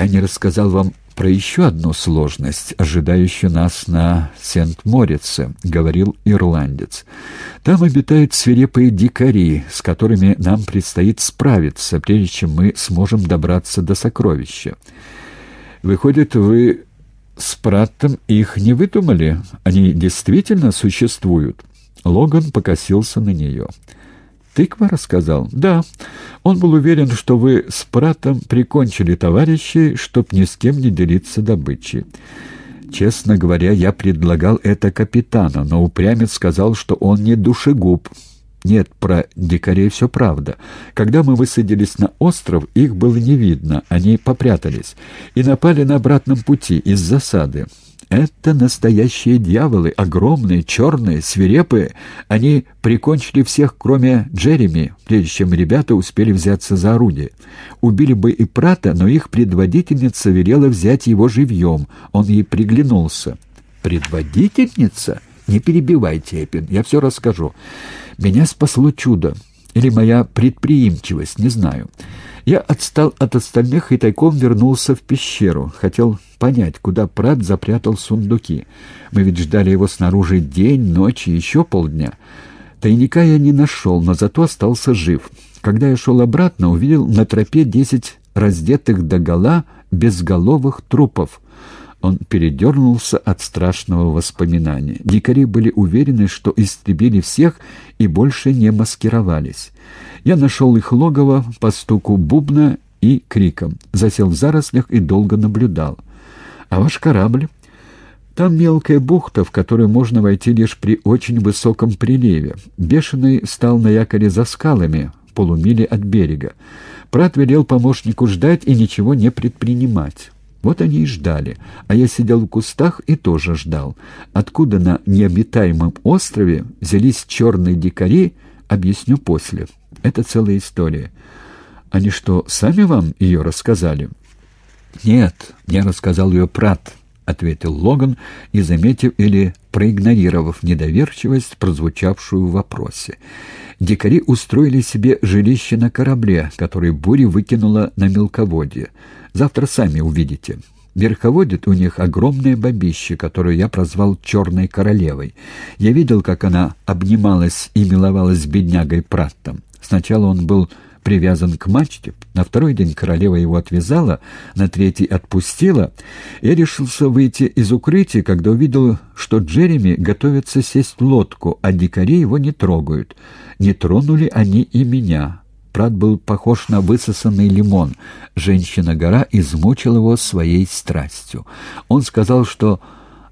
Я не рассказал вам про еще одну сложность, ожидающую нас на Сент-Морице», — говорил ирландец. «Там обитают свирепые дикари, с которыми нам предстоит справиться, прежде чем мы сможем добраться до сокровища. Выходит, вы с Праттом их не выдумали? Они действительно существуют?» Логан покосился на нее. «Тыква рассказал?» «Да. Он был уверен, что вы с Пратом прикончили товарищей, чтоб ни с кем не делиться добычей. Честно говоря, я предлагал это капитану, но упрямец сказал, что он не душегуб. Нет, про дикарей все правда. Когда мы высадились на остров, их было не видно, они попрятались и напали на обратном пути из засады. Это настоящие дьяволы, огромные, черные, свирепые. Они прикончили всех, кроме Джереми, прежде чем ребята успели взяться за орудие. Убили бы и Прата, но их предводительница велела взять его живьем. Он ей приглянулся. «Предводительница? Не перебивайте, Эпин, я все расскажу. Меня спасло чудо. Или моя предприимчивость, не знаю». Я отстал от остальных и тайком вернулся в пещеру. Хотел понять, куда Прат запрятал сундуки. Мы ведь ждали его снаружи день, ночь и еще полдня. Тайника я не нашел, но зато остался жив. Когда я шел обратно, увидел на тропе десять раздетых догола безголовых трупов. Он передернулся от страшного воспоминания. Дикари были уверены, что истребили всех и больше не маскировались. Я нашел их логово по стуку бубна и криком, засел в зарослях и долго наблюдал. «А ваш корабль?» Там мелкая бухта, в которую можно войти лишь при очень высоком приливе. Бешеный стал на якоре за скалами, полумили от берега. Прат велел помощнику ждать и ничего не предпринимать. Вот они и ждали, а я сидел в кустах и тоже ждал. Откуда на необитаемом острове взялись черные дикари, объясню после. Это целая история. Они что, сами вам ее рассказали? Нет, мне рассказал ее Прат, ответил Логан, не заметив или проигнорировав недоверчивость, прозвучавшую в вопросе. Дикари устроили себе жилище на корабле, который буря выкинула на мелководье. Завтра сами увидите. Верховодит у них огромное бабище, которое я прозвал «Черной королевой». Я видел, как она обнималась и миловалась беднягой Праттом. Сначала он был привязан к мачте, на второй день королева его отвязала, на третий отпустила. Я решился выйти из укрытия, когда увидел, что Джереми готовится сесть в лодку, а дикари его не трогают. Не тронули они и меня. Прат был похож на высосанный лимон. Женщина-гора измучила его своей страстью. Он сказал, что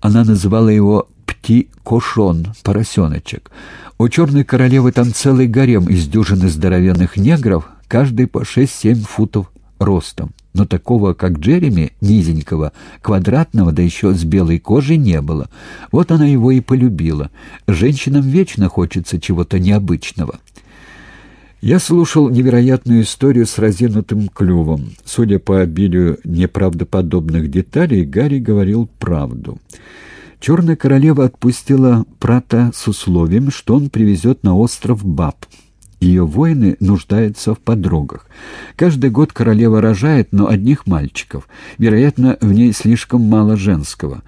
она называла его «пти-кошон», «поросеночек». У черной королевы там целый гарем из дюжины здоровенных негров, каждый по шесть-семь футов ростом. Но такого, как Джереми, низенького, квадратного, да еще с белой кожей, не было. Вот она его и полюбила. Женщинам вечно хочется чего-то необычного. Я слушал невероятную историю с разинутым клювом. Судя по обилию неправдоподобных деталей, Гарри говорил правду. Черная королева отпустила Прата с условием, что он привезет на остров Баб. Ее воины нуждаются в подругах. Каждый год королева рожает, но одних мальчиков. Вероятно, в ней слишком мало женского.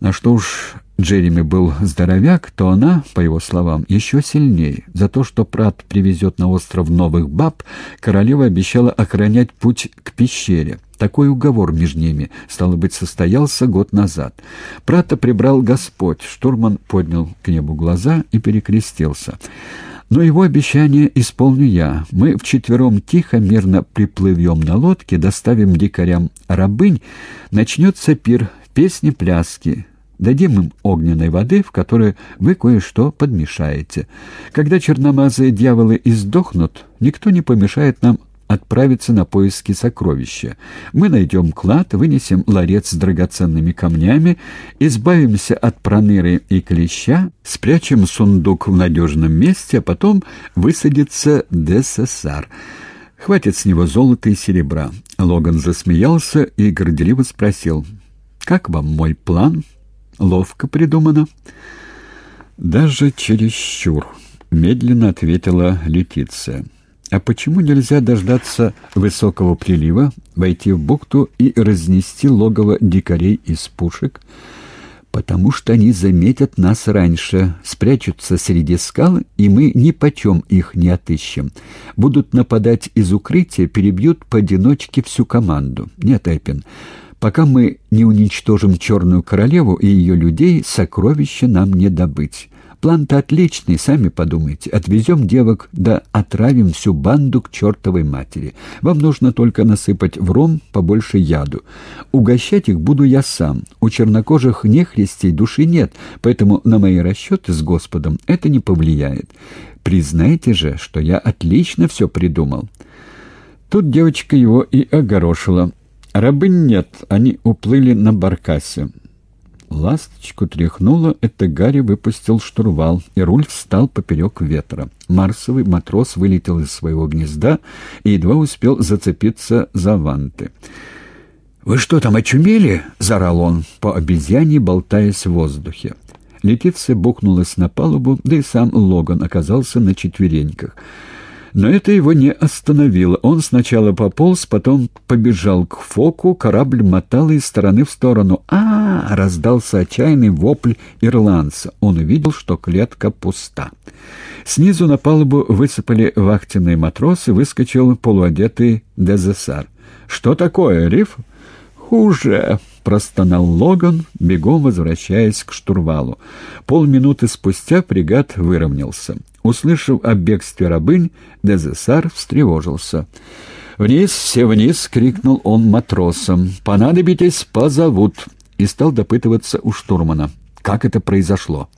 На что уж Джереми был здоровяк, то она, по его словам, еще сильнее. За то, что Прат привезет на остров новых баб, королева обещала охранять путь к пещере. Такой уговор между ними, стало быть, состоялся год назад. Прата прибрал Господь. Штурман поднял к небу глаза и перекрестился. Но его обещание исполню я. Мы вчетвером тихо, мирно приплывем на лодке, доставим дикарям рабынь, начнется пир, песни-пляски. Дадим им огненной воды, в которой вы кое-что подмешаете. Когда черномазые дьяволы издохнут, никто не помешает нам отправиться на поиски сокровища. Мы найдем клад, вынесем ларец с драгоценными камнями, избавимся от проныры и клеща, спрячем сундук в надежном месте, а потом высадится ДССР. Хватит с него золота и серебра. Логан засмеялся и горделиво спросил, «Как вам мой план?» Ловко придумано. Даже чересчур, медленно ответила Летиция. А почему нельзя дождаться высокого прилива, войти в бухту и разнести логово дикарей из пушек? Потому что они заметят нас раньше, спрячутся среди скал, и мы ни почем их не отыщем. Будут нападать из укрытия, перебьют поодиночке всю команду. Нет, Эппин, пока мы не уничтожим Черную Королеву и ее людей, сокровища нам не добыть. План-то отличный, сами подумайте. Отвезем девок, да отравим всю банду к чертовой матери. Вам нужно только насыпать в ром побольше яду. Угощать их буду я сам. У чернокожих нехристей души нет, поэтому на мои расчеты с Господом это не повлияет. Признайте же, что я отлично все придумал». Тут девочка его и огорошила. Рабынь нет, они уплыли на баркасе. Ласточку тряхнуло, это Гарри выпустил штурвал, и руль встал поперек ветра. Марсовый матрос вылетел из своего гнезда и едва успел зацепиться за ванты. «Вы что там, очумели?» — заорал он, по обезьяне болтаясь в воздухе. Летиция бухнулась на палубу, да и сам Логан оказался на четвереньках — но это его не остановило. Он сначала пополз, потом побежал к фоку, корабль мотал из стороны в сторону. а, -а, -а раздался отчаянный вопль ирландца. Он увидел, что клетка пуста. Снизу на палубу высыпали вахтенные матросы, выскочил полуодетый Дезессар. «Что такое, Риф?» «Хуже!» — простонал Логан, бегом возвращаясь к штурвалу. Полминуты спустя фрегат выровнялся. Услышав о бегстве рабынь, Дезессар встревожился. «Вниз, все вниз!» — крикнул он матросам. «Понадобитесь, позовут!» И стал допытываться у штурмана. «Как это произошло?»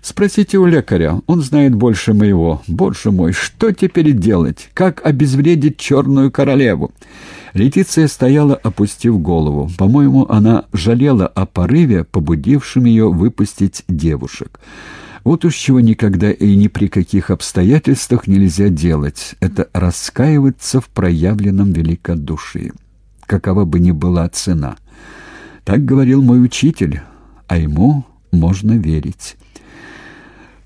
«Спросите у лекаря, он знает больше моего. Боже мой, что теперь делать? Как обезвредить черную королеву?» Летиция стояла, опустив голову. По-моему, она жалела о порыве, побудившем ее выпустить девушек. Вот уж чего никогда и ни при каких обстоятельствах нельзя делать. Это раскаиваться в проявленном великодушии. Какова бы ни была цена. Так говорил мой учитель, а ему можно верить.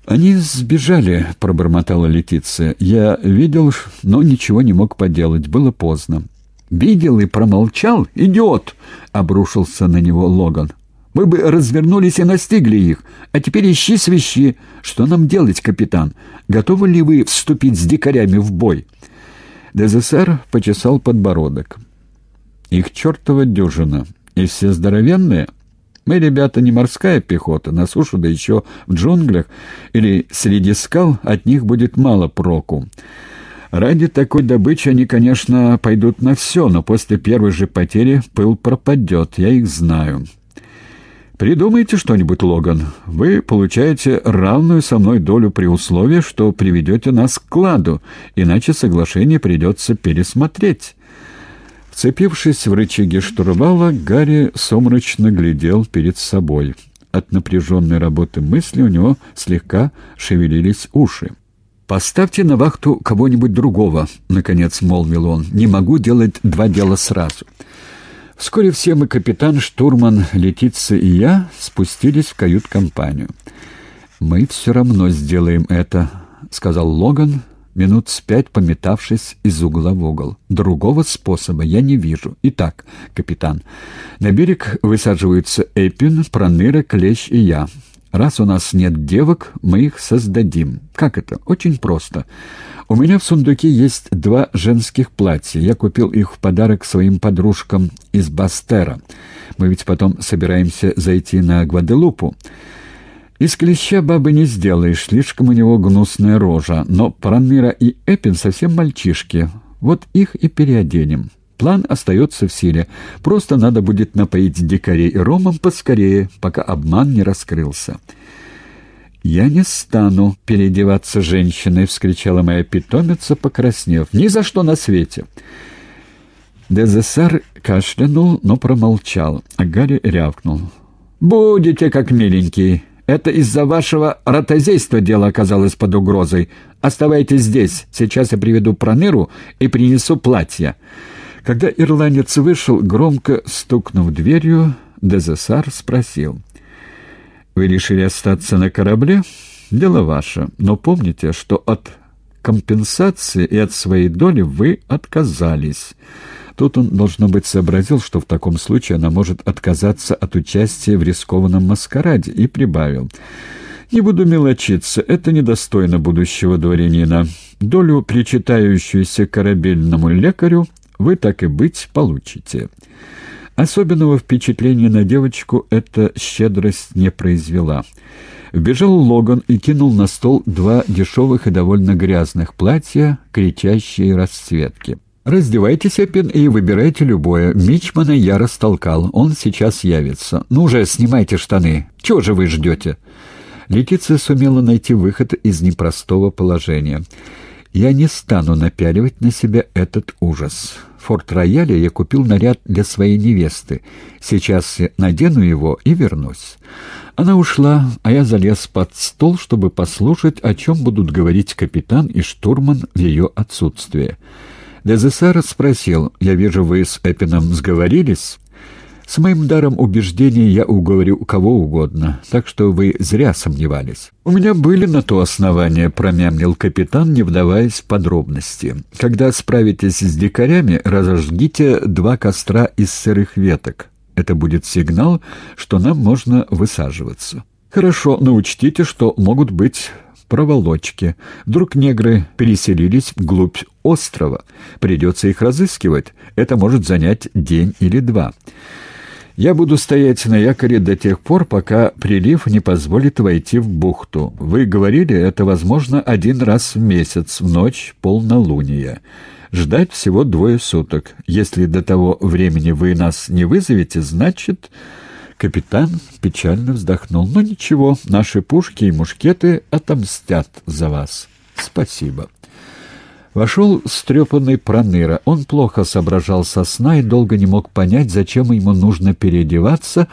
«Они сбежали», — пробормотала Летиция. «Я видел, но ничего не мог поделать. Было поздно». «Видел и промолчал? Идиот!» — обрушился на него Логан. Мы бы развернулись и настигли их. А теперь ищи свищи. Что нам делать, капитан? Готовы ли вы вступить с дикарями в бой?» ДЗСР почесал подбородок. «Их чертова дюжина. И все здоровенные?» Мы, ребята, не морская пехота, на сушу, да еще в джунглях или среди скал от них будет мало проку. Ради такой добычи они, конечно, пойдут на все, но после первой же потери пыл пропадет, я их знаю. «Придумайте что-нибудь, Логан. Вы получаете равную со мной долю при условии, что приведете нас к кладу, иначе соглашение придется пересмотреть». Вцепившись в рычаги штурвала, Гарри сумрачно глядел перед собой. От напряженной работы мысли у него слегка шевелились уши. «Поставьте на вахту кого-нибудь другого», — наконец молвил он. «Не могу делать два дела сразу». Вскоре все мы, капитан, штурман, Летица и я, спустились в кают-компанию. «Мы все равно сделаем это», — сказал Логан, минут с пять пометавшись из угла в угол. «Другого способа я не вижу. Итак, капитан, на берег высаживаются Эпин, Проныра, Клещ и я. Раз у нас нет девок, мы их создадим. Как это? Очень просто». У меня в сундуке есть два женских платья. Я купил их в подарок своим подружкам из Бастера. Мы ведь потом собираемся зайти на Гваделупу. Из клеща бабы не сделаешь, слишком у него гнусная рожа. Но Пронира и Эпин совсем мальчишки. Вот их и переоденем. План остается в силе. Просто надо будет напоить дикарей ромом поскорее, пока обман не раскрылся. «Я не стану переодеваться женщиной!» — вскричала моя питомица, покраснев. «Ни за что на свете!» Дезессар кашлянул, но промолчал, а Гарри рявкнул. «Будете как миленький. Это из-за вашего ротозейства дело оказалось под угрозой. Оставайтесь здесь. Сейчас я приведу проныру и принесу платье». Когда ирландец вышел, громко стукнув дверью, Дезессар спросил — вы решили остаться на корабле? Дело ваше, но помните, что от компенсации, и от своей доли вы отказались. Тут он, должно быть, сообразил, что в таком случае она может отказаться от участия в рискованном маскараде, и прибавил. «Не буду мелочиться, это недостойно будущего дворянина. Долю, причитающуюся корабельному лекарю, вы, так и быть, получите». Особенного впечатления на девочку эта щедрость не произвела. Вбежал Логан и кинул на стол два дешевых и довольно грязных платья, кричащие расцветки. «Раздевайтесь, Эппин, и выбирайте любое. Мичмана я растолкал. Он сейчас явится. Ну же, снимайте штаны. Чего же вы ждете?» Летиция сумела найти выход из непростого положения. «Я не стану напяливать на себя этот ужас. В Форт-Рояле я купил наряд для своей невесты. Сейчас я надену его и вернусь». Она ушла, а я залез под стол, чтобы послушать, о чем будут говорить капитан и штурман в ее отсутствие. Дезессар спросил, «Я вижу, вы с Эпином сговорились?» «С моим даром убеждения я уговорю кого угодно, так что вы зря сомневались». «У меня были на то основания», — промямлил капитан, не вдаваясь в подробности. «Когда справитесь с дикарями, разожгите два костра из сырых веток. Это будет сигнал, что нам можно высаживаться». «Хорошо, но учтите, что могут быть проволочки. Вдруг негры переселились вглубь острова. Придется их разыскивать. Это может занять день или два. Я буду стоять на якоре до тех пор, пока прилив не позволит войти в бухту. Вы говорили, это возможно один раз в месяц, в ночь полнолуния. Ждать всего двое суток. Если до того времени вы нас не вызовете, значит... Капитан печально вздохнул. «Ну ничего, наши пушки и мушкеты отомстят за вас. Спасибо». Вошел стрепанный Проныра. Он плохо соображал со сна и долго не мог понять, зачем ему нужно переодеваться,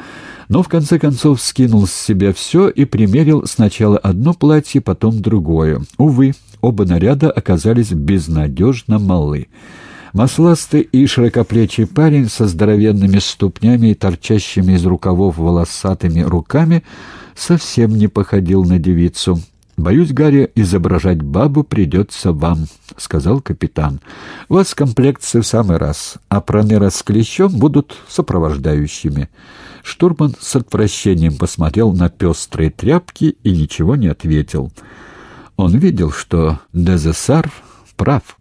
но в конце концов скинул с себя все и примерил сначала одно платье, потом другое. Увы, оба наряда оказались безнадежно малы. Масластый и широкоплечий парень со здоровенными ступнями и торчащими из рукавов волосатыми руками совсем не походил на девицу. «Боюсь, Гарри, изображать бабу придется вам», — сказал капитан. «У вас комплекции в самый раз, а Пронера с Клещом будут сопровождающими». Штурман с отвращением посмотрел на пестрые тряпки и ничего не ответил. Он видел, что Дезессар прав.